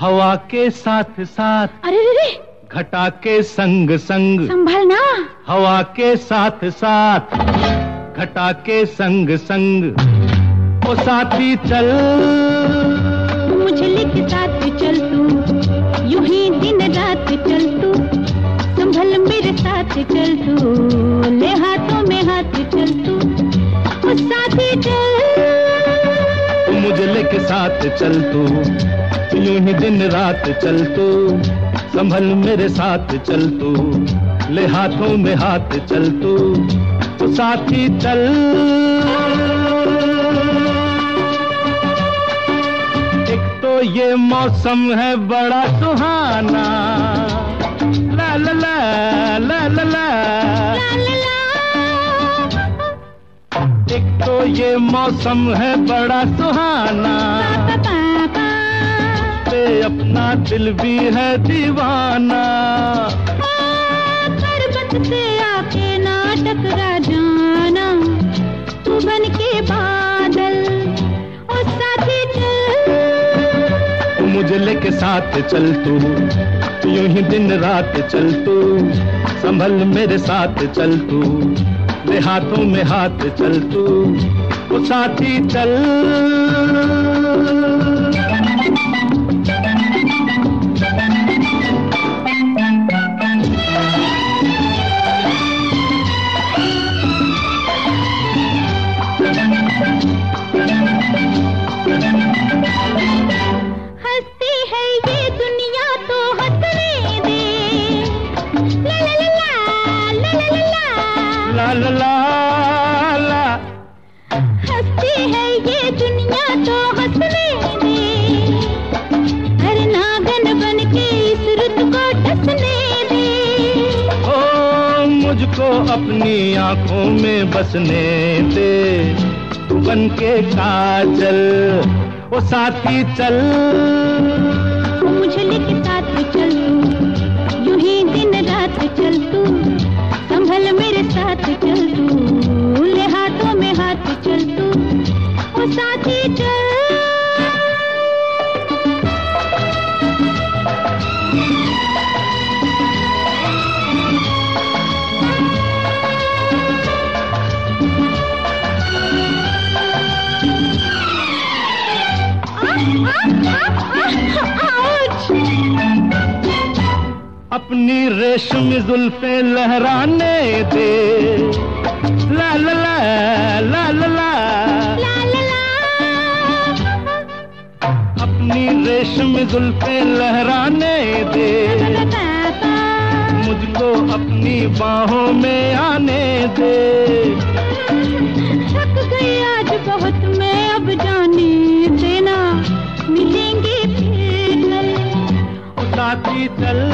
हवा के साथ साथ अरे रे रे घटा के संग संग संभालना। हवा के साथ साथ। घटा के संग संग ओ साथी चल। मुझे के साथ चल तू यूँ ही दिन रात चल तू संभल मेरे साथ चल तू ले हाथों में हाथ चल तू ओ साथी चल। मुझे लेके साथ चल तू यूँ ही दिन रात चल तू संभल मेरे साथ चल तू ले हाथों में हाथ चल तो साथी चल एक तो ये मौसम है बड़ा सुहाना। ला ला ला ला ला ला। एक तो ये मौसम है बड़ा सुहाना। ते अपना दिल भी है दीवाना। पर्वत पे आके ना मुझे लेके साथ चल तू। यूँ ही दिन रात चल तू। संभल मेरे साथ चल तू। ले हाथों में हाथ चल तू। वो साथी चल। मुझको अपनी आँखों में बसने दे। तू बन के काजल वो साथी चल। मुझे लेके साथ चल। अपनी रेशमी जुल्फे लहराने दे। ला ला ला ला ला ला। अपनी रेशमी जुल्फे लहराने दे। मुझको अपनी बाहों में आने दे। थक गई आज बहुत मैं अब जाने देना। मिलेंगे फिर चल